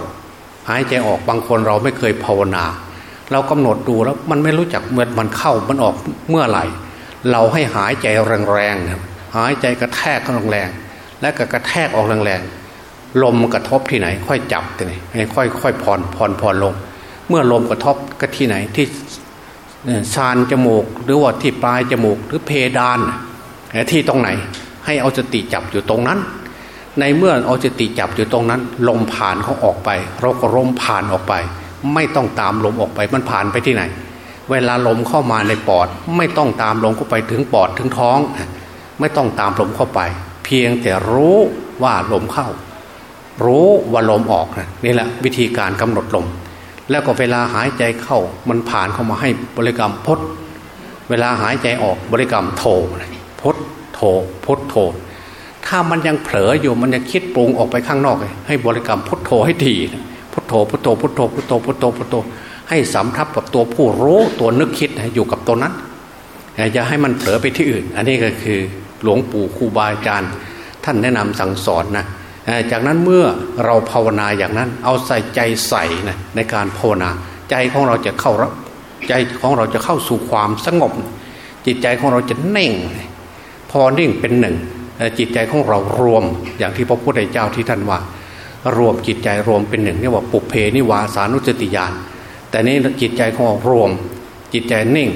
หายใจออกบางคนเราไม่เคยภาวนา เรากำหนดดูแล้วมันไม่รู้จักเมื่อมันเข้ามันออกเมื่อไหร่ เราให้หายใจแรงๆหายใจกระแทกข้างแรงและก็กระแทกออกแรงๆลมกระทบที่ไหน ค่อยจับที่ไหนค่อยค่อยผ่อนผ่อนผ่อนลง เมื่อลมกระทบก็ที่ไหนที่ชานจมูก หรือว่าที่ปลายจมูกหรือเพดาน ที่ตรงไหน ให้เอาสติจับอยู่ตรงนั้น ในเมื่อเอาสติจับอยู่ตรงนั้น ลมผ่านเขาออกไป เราก็ลมผ่านออกไป ไม่ต้องตามลมออกไปมันผ่านไปที่ไหน เวลาลมเข้ามาในปอด ไม่ต้องตามลมเข้าไปถึงปอดถึงท้อง ไม่ต้องตามลมเข้าไป เพียงแต่รู้ว่าลมเข้า รู้ว่าลมออกนะนี่แหละวิธีการกำหนดลมแล้วก็เวลาหายใจเข้ามันผ่านเข้ามาให้บริกรรมพดเวลาหายใจออกบริกรรมโท พดโทพดโทถ้ามันยังเผลออยู่มันยังคิดปรุงออกไปข้างนอก ให้บริกรรมพุทโธให้ดีพุทโธพุทโธพุทโธพุทโธพุทโธพุทโธ ให้สำทับกับตัวผู้รู้ตัวนึกคิดอยู่กับตัวนั้นอย่าให้มันเผลอไปที่อื่น อันนี้ก็คือหลวงปู่ครูบาอาจารย์ท่านแนะนำสั่งสอนนะจากนั้นเมื่อเราภาวนาอย่างนั้น เอาใส่ใจใส่นะในการภาวนา ใจของเราจะเข้าใจของเราจะเข้าสู่ความสงบ จิตใจของเราจะเน่ง พอนิ่งเป็นหนึ่งจิตใจของเรารวมอย่างที่พระพุทธเจ้าที่ท่านว่า รวมจิตใจรวมเป็นหนึ่งเรียกว่าปุเพนิวาสานุสติญาณแต่นี้จิตใจของเรารวม จิตใจนิ่ง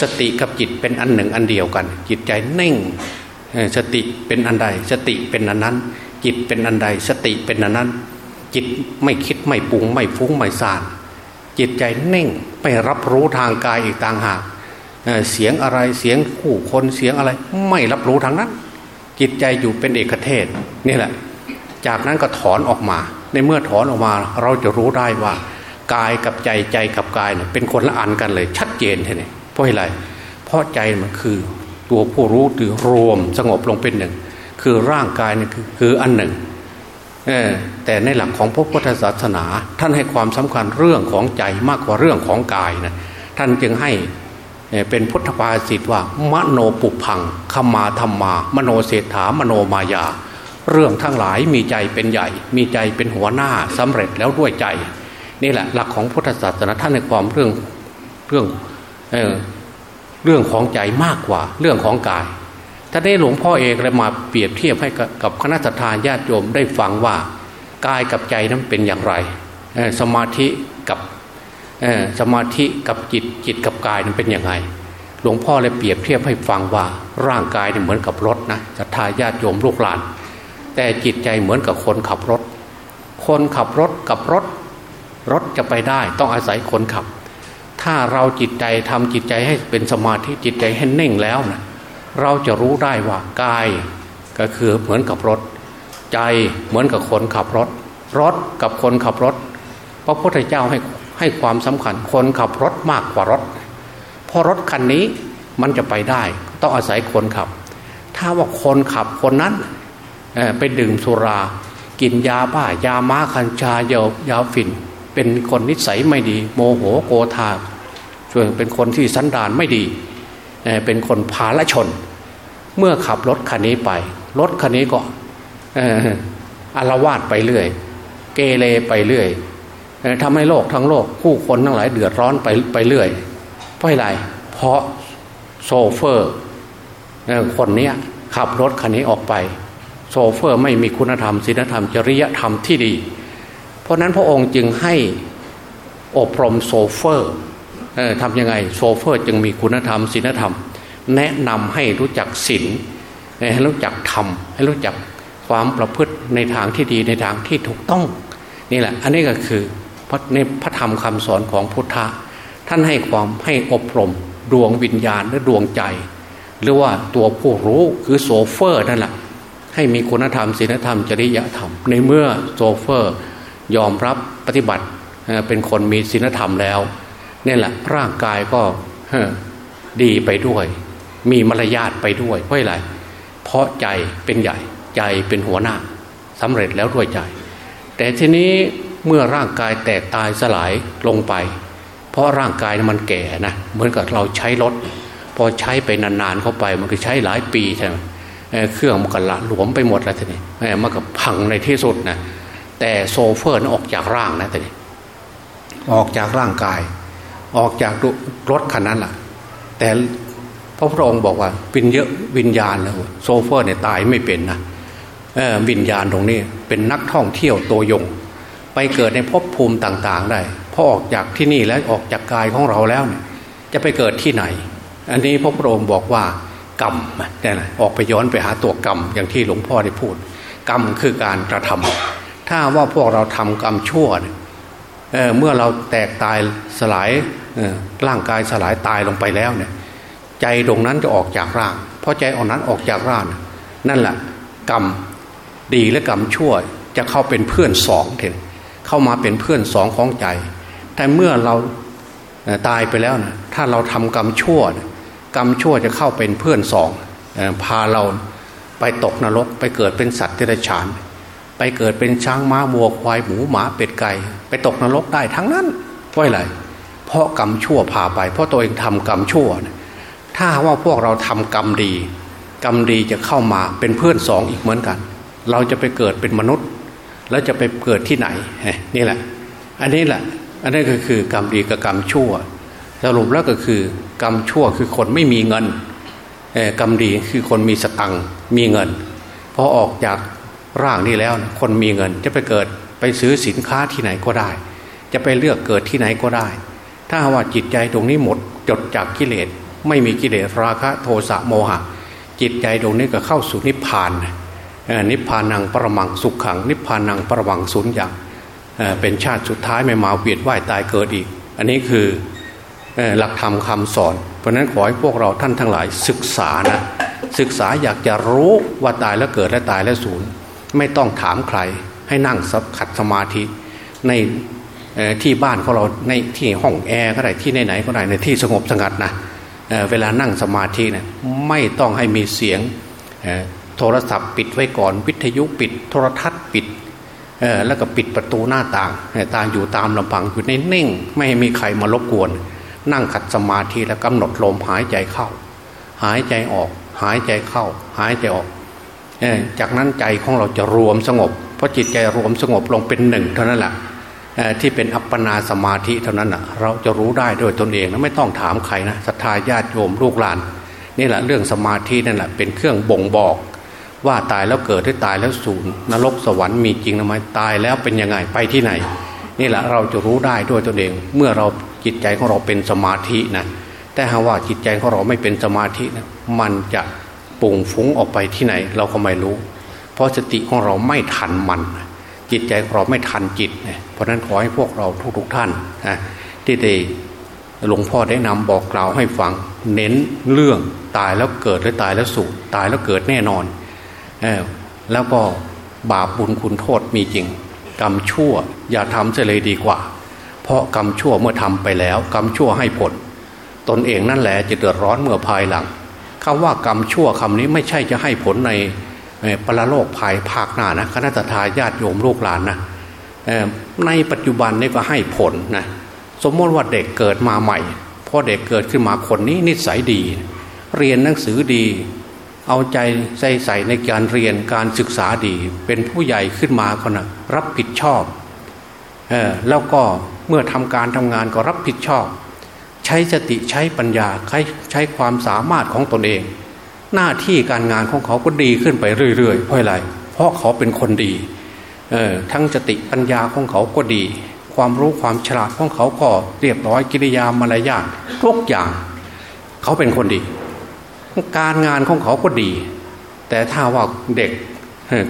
สติกับจิตเป็นอันหนึ่งอันเดียวกัน จิตใจนิ่งสติเป็นอันใด สติเป็นอันนั้น จิตเป็นอันใด สติเป็นอันนั้น จิตไม่คิดไม่ปรุงไม่ฟุ้งไม่ซ่านจิตใจนิ่งไม่รับรู้ทางกายอีกต่างหาก เสียงอะไรเสียงคู่คนเสียงอะไร ไม่รับรู้ทางนั้น จิตใจอยู่เป็นเอกเทศนี่แหละ จากนั้นก็ถอนออกมา ในเมื่อถอนออกมาเราจะรู้ได้ว่ากายกับใจใจกับกายเป็นคนละอันกันเลย ชัดเจนทีนี้เพราะอะไรเพราะใจมันคือตัวผู้รู้หรือรวมสงบลงเป็นหนึ่ง คือร่างกายนี่คือคืออันหนึ่งแต่ในหลักของพระพุทธศาสนา ท่านให้ความสำคัญเรื่องของใจมากกว่าเรื่องของกายนะท่านจึงให้ เป็นพุทธภาษิตว่ามโนปุพังขมาธรรมา มโนเศรษฐามโนมายา เรื่องทั้งหลายมีใจเป็นใหญ่ มีใจเป็นหัวหน้าสำเร็จแล้วด้วยใจ นี่แหละหลักของพุทธศาสนาท่านในความเรื่องเรื่องเรื่องของใจมากกว่าเรื่องของกายถ้าได้หลวงพ่อเองเลยมาเปรียบเทียบให้กับคณะทาญาติโยมได้ฟังว่ากายกับใจนั้นเป็นอย่างไร สมาธิกับ สมาธิกับจิตจิตกับกายนั้นเป็นยังไง หลวงพ่อเลยเปรียบเทียบให้ฟังว่าร่างกายเนี่ยเหมือนกับรถนะศรัทธาญาติโยมลูกหลาน แต่จิตใจเหมือนกับคนขับรถ คนขับรถกับรถ รถจะไปได้ต้องอาศัยคนขับ ถ้าเราจิตใจทำจิตใจให้เป็นสมาธิจิตใจให้เน่งแล้วนะเราจะรู้ได้ว่ากายก็คือเหมือนกับรถ ใจเหมือนกับคนขับรถ รถกับคนขับรถ พระพุทธเจ้าให้ ให้ความสำคัญคนขับรถมากกว่ารถเพราะรถคันนี้มันจะไปได้ ต้องอาศัยคนขับ ถ้าว่าคนขับคนนั้นไปดื่มสุรา กินยาบ้ายาม้าคัญชายายาฝิ่น เป็นคนนิสัยไม่ดี โมโหโกธาช่วยเป็นคนที่สันดานไม่ดีเป็นคนพาละชน เมื่อขับรถคันนี้ไปรถคันนี้ก็อารวาสไปเรื่อย เกเรไปเรื่อย ทำให้โลกทั้งโลกผู้คนทั้งหลายเดือดร้อนไปไปเรื่อยเพราะอะไรเพราะโซเฟอร์คนนี้ขับรถคันนี้ออกไป โซเฟอร์ไม่มีคุณธรรมศีลธรรมจริยธรรมที่ดี เพราะนั้นพระองค์จึงให้อบรมโซเฟอร์ทำยังไงโซเฟอร์จึงมีคุณธรรมศีลธรรม แนะนำให้รู้จักศีลให้รู้จักธรรม ให้รู้จักความประพฤติในทางที่ดีในทางที่ถูกต้อง นี่แหละ อันนี้ก็คือ ในพระธรรมคำสอนของพุทธะท่านให้ความให้อบรมดวงวิญญาณหรือดวงใจ หรือว่าตัวผู้รู้คือโซเฟอร์นั่นแหละให้มีคุณธรรมศีลธรรมจริยธรรม ในเมื่อโซเฟอร์ยอมรับปฏิบัติเป็นคนมีศีลธรรมแล้วนี่แหละร่างกายก็ดีไปด้วย มีมารยาทไปด้วยเพราะอะไรเพราะใจเป็นใหญ่ใจเป็นหัวหน้าสำเร็จแล้วด้วยใจ แต่ทีนี้ เมื่อร่างกายแตกตายสลายลงไป เพราะร่างกายมันแก่นะเหมือนกับเราใช้รถ พอใช้ไปนานๆเข้าไปมันก็ใช้หลายปีใช่ไหมเครื่องมันก็ละหลวมไปหมดแล้วทีนี้มันก็พังในที่สุดนะแต่โซเฟอร์นออกจากร่างนะทีนี้ออกจากร่างกาย ออกจากรถคันนั้นแหละแต่พระพุทธองค์บอกว่าวิญญาวิญญาณแล้วโซเฟอร์เนี่ยตายไม่เป็นนะวิญญาณตรงนี้เป็นนักท่องเที่ยวตัวยง เกิดในภพภูมิต่างๆ ได้พอออกจากที่นี่แล้วออกจากกายของเราแล้วเนี่ยจะไปเกิดที่ไหน อันนี้พระพุทธองค์บอกว่ากรรมนี่แหละออกไปย้อนไปหาตัวกรรมอย่างที่หลวงพ่อได้พูด กรรมคือการกระทำถ้าว่าพวกเราทำกรรมชั่วเเมื่อเราแตกตายสลายร่างกายสลายตายลงไปแล้วเนี่ย ใจตรงนั้นจะออกจากร่าง เพราะใจออกนั้นออกจากร่าง นั่นแหละกรรมดีและกรรมชั่วจะเข้าเป็นเพื่อนสองเถอะ เข้ามาเป็นเพื่อนสองของใจ แต่เมื่อเราตายไปแล้วนะถ้าเราทำกรรมชั่วกรรมชั่วจะเข้าเป็นเพื่อนสองพาเราไปตกนรกไปเกิดเป็นสัตว์เดรัจฉาน ไปเกิดเป็นช้างม้าวัวควายหมูหมาเป็ดไก่ ไปตกนรกได้ทั้งนั้นเพราะอะไรเพราะกรรมชั่วพาไปเพราะตัวเองทำกรรมชั่วถ้าว่าพวกเราทำกรรมดี กรรมดีจะเข้ามาเป็นเพื่อนสองอีกเหมือนกัน เราจะไปเกิดเป็นมนุษย์ แล้วจะไปเกิดที่ไหนนี่แหละ อันนี้แหละ อันนี้ก็คือกรรมดีกับกรรมชั่วสรุปแล้วก็คือกรรมชั่วคือคนไม่มีเงินกรรมดีคือคนมีสตังมีเงินพอออกจากร่างนี้แล้ว คนมีเงินจะไปเกิดไปซื้อสินค้าที่ไหนก็ได้ จะไปเลือกเกิดที่ไหนก็ได้ ถ้าว่าจิตใจตรงนี้หมดจดจากกิเลสไม่มีกิเลสราคะโทสะโมหะ จิตใจตรงนี้ก็เข้าสู่นิพพาน นิพพานังประมังสุขขัง นิพพานังประมังสุญญ์เป็นชาติสุดท้ายไม่มาเวียนว่ายตายเกิดอีก อันนี้คือหลักธรรมคาสอน เพราะนั้นขอให้พวกเราท่านทั้งหลายศึกษานะศึกษาอยากจะรู้ว่าตายแล้วเกิดและตายแล้วสูญไม่ต้องถามใครให้นั่งสับขัดสมาธิในที่บ้านของเราในที่ห้องแอร์ก็ได้ที่ไหนๆก็ได้ในที่สงบสงัดนะเเวลานั่งสมาธิเนะี่ยไม่ต้องให้มีเสียง โทรศัพท์ปิดไว้ก่อนวิทยุปิด โทรทัศน์ปิดแล้วก็ปิดประตูหน้าต่างตางอยู่ตามลำพังอยู่ในนิ่ง ไม่ให้มีใครมารบกวน นั่งขัดสมาธิแล้วกำหนดลมหายใจเข้า หายใจออก หายใจเข้า หายใจออกจากนั้นใจของเราจะรวมสงบ เพราะจิตใจรวมสงบลงเป็นหนึ่งเท่านั้นแหละที่เป็นอัปปนาสมาธิเท่านั้นนะเราจะรู้ได้ด้วยตนเองนะไม่ต้องถามใครนะศรัทธาญาติโยมลูกหลาน นี่แหละเรื่องสมาธินั่นแหละเป็นเครื่องบ่งบอก ว่าตายแล้วเกิดหรือตายแล้วสูญนรกสวรรค์มีจริงหรือไม่ตายแล้วเป็นยังไงไปที่ไหน นี่แหละเราจะรู้ได้ด้วยตนเอง เมื่อเราจิตใจของเราเป็นสมาธินะแต่หากว่าจิตใจของเราไม่เป็นสมาธินะมันจะปุ่งฟุ้งออกไปที่ไหน เราก็ไม่รู้ เพราะสติของเราไม่ทันมัน จิตใจของเราไม่ทันจิต เพราะนั้นขอให้พวกเราทุกๆท่านนะที่ได้หลวงพ่อได้นำบอกกล่าวให้ฟัง เน้นเรื่องตายแล้วเกิดหรือตายแล้วสูญตายแล้วเกิดแน่นอน แล้วก็บาปบุญคุณโทษมีจริง กรรมชั่วอย่าทำเสียเลยดีกว่า เพราะกรรมชั่วเมื่อทำไปแล้ว กรรมชั่วให้ผล ตนเองนั่นแหละจะเดือดร้อนเมื่อภายหลังคำว่ากรรมชั่วคำนี้ไม่ใช่จะให้ผลในปรโลกภายภาคหน้านะคณะทาญาติโยมลูกหลานนะในปัจจุบันนี่ก็ให้ผลนะสมมติว่าเด็กเกิดมาใหม่พอเด็กเกิดขึ้นมาคนนี้นิสัยดี เรียนหนังสือดี เอาใจใส่ใส่ในการเรียนการศึกษาดี เป็นผู้ใหญ่ขึ้นมาก็นะรับผิดชอบออแล้วก็เมื่อทำการทำงานก็รับผิดชอบ ใช้สติใช้ปัญญาใช้ใช้ความสามารถของตนเอง หน้าที่การงานของเขาก็ดีขึ้นไปเรื่อยๆเพราะอะไรเพราะเขาเป็นคนดีออทั้งสติปัญญาของเขาก็ดี ความรู้ความฉลาดของเขาก็เรียบร้อยกิริยามารยาททุกอย่าง เขาเป็นคนดี การงานของเขาก็ดี แต่ถ้าว่าเด็ก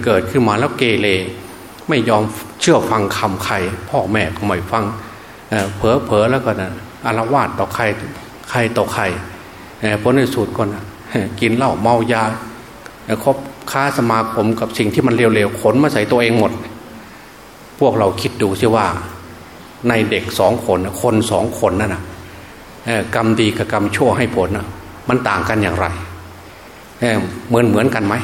เกิดขึ้นมาแล้วเกเรไม่ยอมเชื่อฟังคำใคร พ่อแม่ก็ไม่ฟังเผลอเผลอแล้วก็นะอารวาสต่อใครใครต่อใครผลในสุดก็นะกินเหล้าเมายาคบค้าสมาคมกับสิ่งที่มันเร็วๆขนมาใส่ตัวเองหมด พวกเราคิดดูสิว่า ในเด็กสองคนคนสองคนนั่นนะกรรมดีกับกรรมชั่วให้ผลนะ มันต่างกันอย่างไรเหมือนเหมือนกันไหม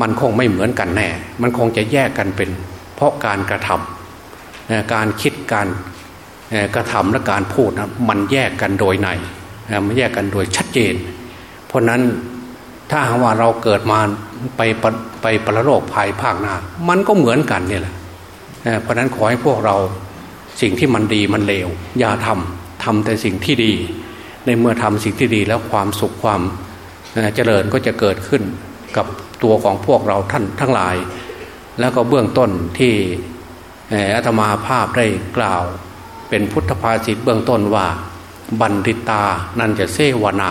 มันคงไม่เหมือนกันแน่ มันคงจะแยกกันเป็น เพราะการกระทำการคิดการกระทำและการพูดนะมันแยกกันโดยในมันแยกกันโดยชัดเจน เพราะนั้นถ้าหากว่าเราเกิดมาไปไปประโลกภายภาคหน้า มันก็เหมือนกันนี่แหละเพราะนั้นขอให้พวกเราสิ่งที่มันดีมันเลวอย่าทำทำแต่สิ่งที่ดี ในเมื่อทำสิ่งที่ดีแล้วความสุขความเจริญก็จะเกิดขึ้นกับตัวของพวกเราท่านทั้งหลาย แล้วก็เบื้องต้นที่อาตมาภาพได้กล่าว เป็นพุทธภาษิตเบื้องต้นว่า บัณฑิตานันจะเสวนา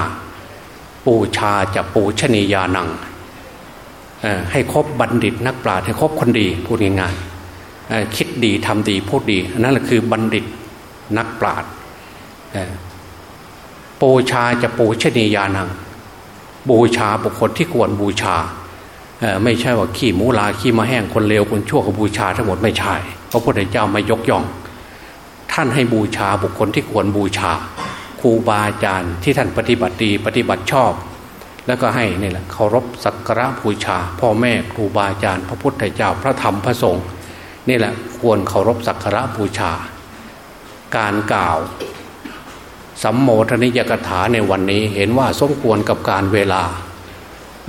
ปูชาจะปูชนียานังให้ครบบัณฑิตนักปราชญ์ให้ครบคนดีพูดง่ายๆคิดดีทำดีพูดดีนั่นแหละคือบัณฑิตนักปราชญ์ ปูชาจะปูชนียานัง บูชาบุคคลที่ควรบูชาไม่ใช่ว่าขี้มูลาขี้มาแห้งคนเลวคนชั่วกับบูชาทั้งหมดไม่ใช่พระพุทธเจ้าไม่ยกย่อง ท่านให้บูชาบุคคลที่ควรบูชาครูบาอาจารย์ที่ท่านปฏิบัติดีปฏิบัติชอบ แล้วก็ให้นี่แหละเคารพสักการะบูชา พ่อแม่ครูบาอาจารย์ พระพุทธเจ้าพระธรรมพระสงฆ์นี่แหละควรเคารพสักการะบูชา การกล่าว สัมโมทนิยกถาในวันนี้เห็นว่าสมควรกับการเวลา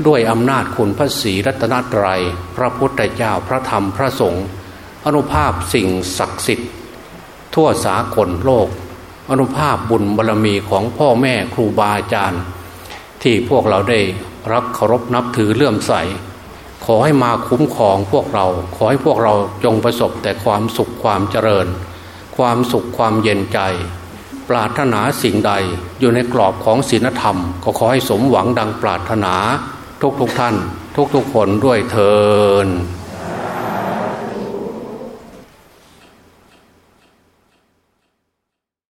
ด้วยอำนาจคุณพระศรีรัตนตรัย พระพุทธเจ้าพระธรรมพระสงฆ์อนุภาพสิ่งศักดิ์สิทธิ์ ทั่วสากลโลก อนุภาพบุญบารรมีของพ่อแม่ครูบาอาจารย์ ที่พวกเราได้รักเคารพนับถือเลื่อมใส ขอให้มาคุ้มครองพวกเรา ขอให้พวกเราจงประสบแต่ความสุขความเจริญ ความสุขความเย็นใจ ปรารถนาสิ่งใดอยู่ในกรอบของศีลธรรม ก็ขอให้สมหวังดังปรารถนาทุกทุกท่าน ทุกทุกคนด้วยเทอ